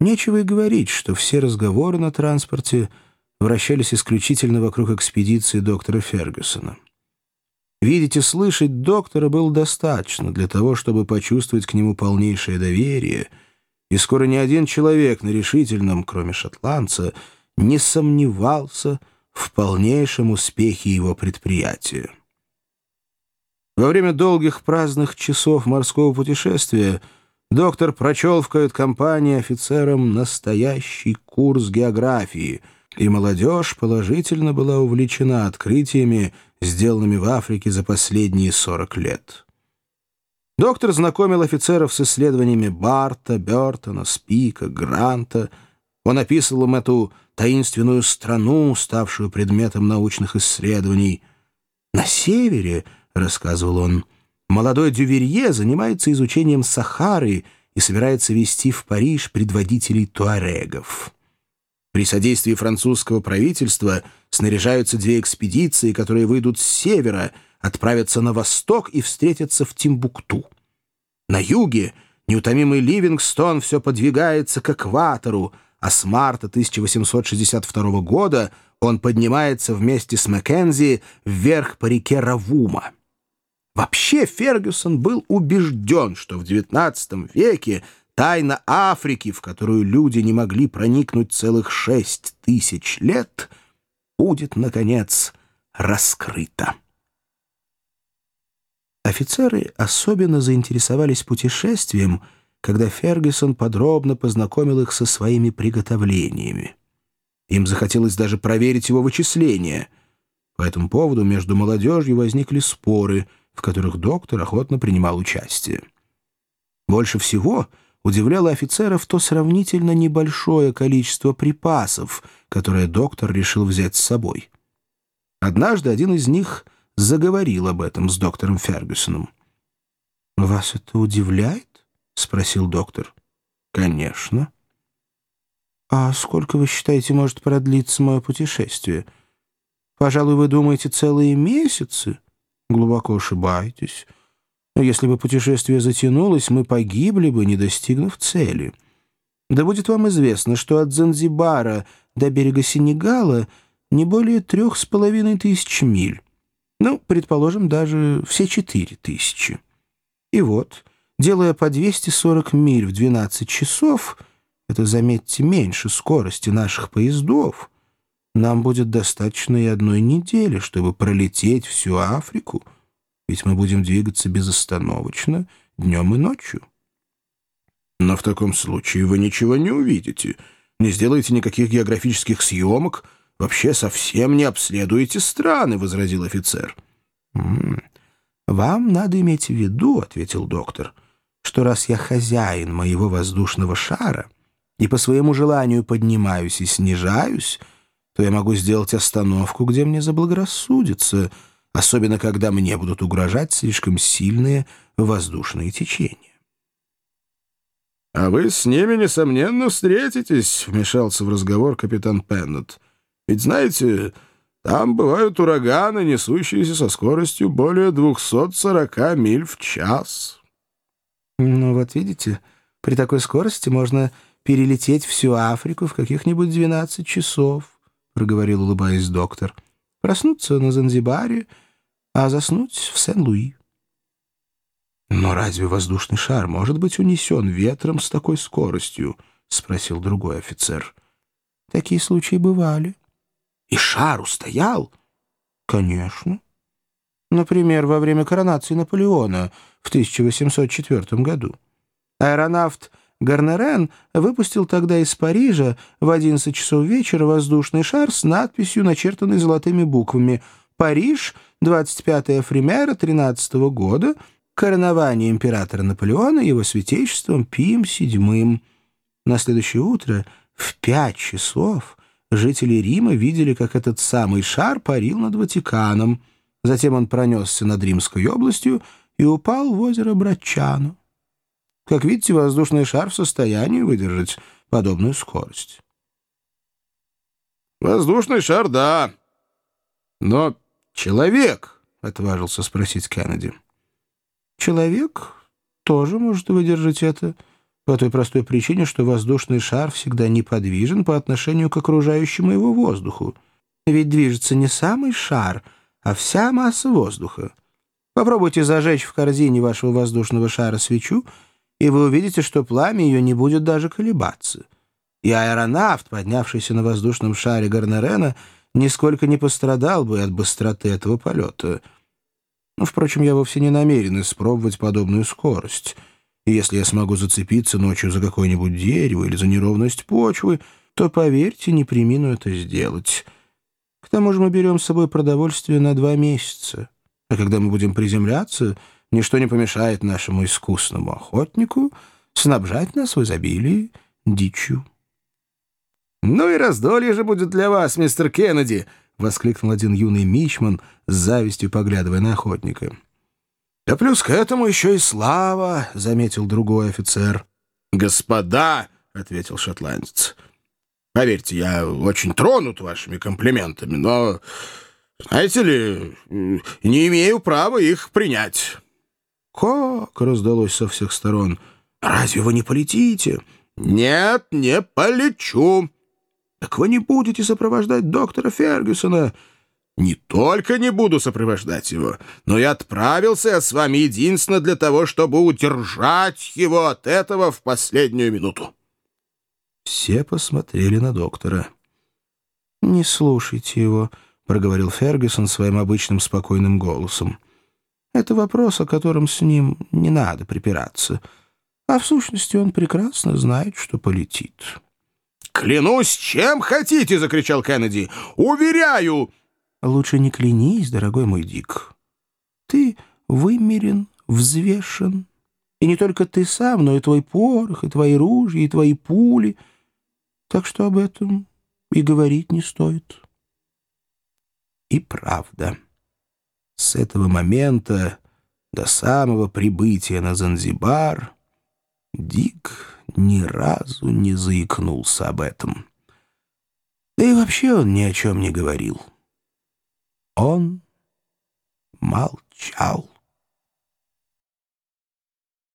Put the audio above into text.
Нечего и говорить, что все разговоры на транспорте вращались исключительно вокруг экспедиции доктора Фергюсона. Видеть и слышать доктора было достаточно для того, чтобы почувствовать к нему полнейшее доверие, и скоро ни один человек на решительном, кроме шотландца, не сомневался в полнейшем успехе его предприятия. Во время долгих праздных часов морского путешествия доктор прочел в кают-компании офицерам настоящий курс географии, и молодежь положительно была увлечена открытиями, сделанными в Африке за последние 40 лет. Доктор знакомил офицеров с исследованиями Барта, Бертона, Спика, Гранта. Он описывал им эту таинственную страну, ставшую предметом научных исследований. На севере, рассказывал он, молодой Дюверье занимается изучением Сахары и собирается вести в Париж предводителей туарегов. При содействии французского правительства снаряжаются две экспедиции, которые выйдут с севера, отправятся на восток и встретятся в Тимбукту. На юге неутомимый Ливингстон все подвигается к экватору, а с марта 1862 года он поднимается вместе с Маккензи вверх по реке Равума. Вообще Фергюсон был убежден, что в XIX веке тайна Африки, в которую люди не могли проникнуть целых шесть тысяч лет, будет, наконец, раскрыта. Офицеры особенно заинтересовались путешествием — когда Фергюсон подробно познакомил их со своими приготовлениями. Им захотелось даже проверить его вычисления. По этому поводу между молодежью возникли споры, в которых доктор охотно принимал участие. Больше всего удивляло офицеров то сравнительно небольшое количество припасов, которое доктор решил взять с собой. Однажды один из них заговорил об этом с доктором Фергюсоном. «Вас это удивляет?» — спросил доктор. «Конечно». «А сколько, вы считаете, может продлиться мое путешествие? Пожалуй, вы думаете, целые месяцы? Глубоко ошибаетесь. Но если бы путешествие затянулось, мы погибли бы, не достигнув цели. Да будет вам известно, что от Занзибара до берега Сенегала не более трех с половиной тысяч миль. Ну, предположим, даже все четыре тысячи. И вот...» Делая по 240 миль в 12 часов, это, заметьте, меньше скорости наших поездов, нам будет достаточно и одной недели, чтобы пролететь всю Африку, ведь мы будем двигаться безостановочно днем и ночью. Но в таком случае вы ничего не увидите, не сделаете никаких географических съемок, вообще совсем не обследуете страны, — возразил офицер. «Вам надо иметь в виду, — ответил доктор, — что раз я хозяин моего воздушного шара и по своему желанию поднимаюсь и снижаюсь, то я могу сделать остановку, где мне заблагорассудится, особенно когда мне будут угрожать слишком сильные воздушные течения. «А вы с ними, несомненно, встретитесь», — вмешался в разговор капитан Пеннет. «Ведь, знаете, там бывают ураганы, несущиеся со скоростью более 240 миль в час». Ну вот видите, при такой скорости можно перелететь всю Африку в каких-нибудь 12 часов, проговорил, улыбаясь доктор. Проснуться на Занзибаре, а заснуть в Сен-Луи. «Но разве воздушный шар может быть унесен ветром с такой скоростью?» — спросил другой офицер. «Такие случаи бывали». «И шар устоял?» «Конечно. Например, во время коронации Наполеона в 1804 году. Аэронавт Гарнерен выпустил тогда из Парижа в 11 часов вечера воздушный шар с надписью, начертанной золотыми буквами «Париж, 25 фримера 13 года, коронование императора Наполеона его святейшеством Пием VII». На следующее утро в пять часов жители Рима видели, как этот самый шар парил над Ватиканом. Затем он пронесся над Римской областью и упал в озеро Братчану. Как видите, воздушный шар в состоянии выдержать подобную скорость. «Воздушный шар, да. Но человек...» — отважился спросить Кеннеди. «Человек тоже может выдержать это», — По той простой причине, что воздушный шар всегда неподвижен по отношению к окружающему его воздуху. Ведь движется не самый шар, а вся масса воздуха. Попробуйте зажечь в корзине вашего воздушного шара свечу, и вы увидите, что пламя ее не будет даже колебаться. И аэронавт, поднявшийся на воздушном шаре Гарнерена, нисколько не пострадал бы от быстроты этого полета. Но, впрочем, я вовсе не намерен испробовать подобную скорость — и если я смогу зацепиться ночью за какое-нибудь дерево или за неровность почвы, то, поверьте, не примину это сделать. К тому же мы берем с собой продовольствие на два месяца. А когда мы будем приземляться, ничто не помешает нашему искусному охотнику снабжать нас в изобилии дичью. «Ну и раздолье же будет для вас, мистер Кеннеди!» — воскликнул один юный мичман, с завистью поглядывая на охотника. «Да плюс к этому еще и слава», — заметил другой офицер. «Господа», — ответил шотландец, — «поверьте, я очень тронут вашими комплиментами, но, знаете ли, не имею права их принять». «Как?» — раздалось со всех сторон. «Разве вы не полетите?» «Нет, не полечу». «Так вы не будете сопровождать доктора Фергюсона?» Не только не буду сопровождать его, но и отправился я с вами единственно для того, чтобы удержать его от этого в последнюю минуту. Все посмотрели на доктора. «Не слушайте его», — проговорил Фергюсон своим обычным спокойным голосом. «Это вопрос, о котором с ним не надо припираться. А в сущности он прекрасно знает, что полетит». «Клянусь, чем хотите!» — закричал Кеннеди. «Уверяю!» Лучше не клянись, дорогой мой Дик. Ты вымерен, взвешен. И не только ты сам, но и твой порох, и твои ружья, и твои пули. Так что об этом и говорить не стоит. И правда, с этого момента до самого прибытия на Занзибар Дик ни разу не заикнулся об этом. Да и вообще он ни о чем не говорил. Он молчал.